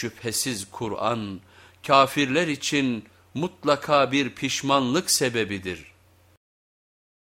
Şüphesiz Kur'an kafirler için mutlaka bir pişmanlık sebebidir.''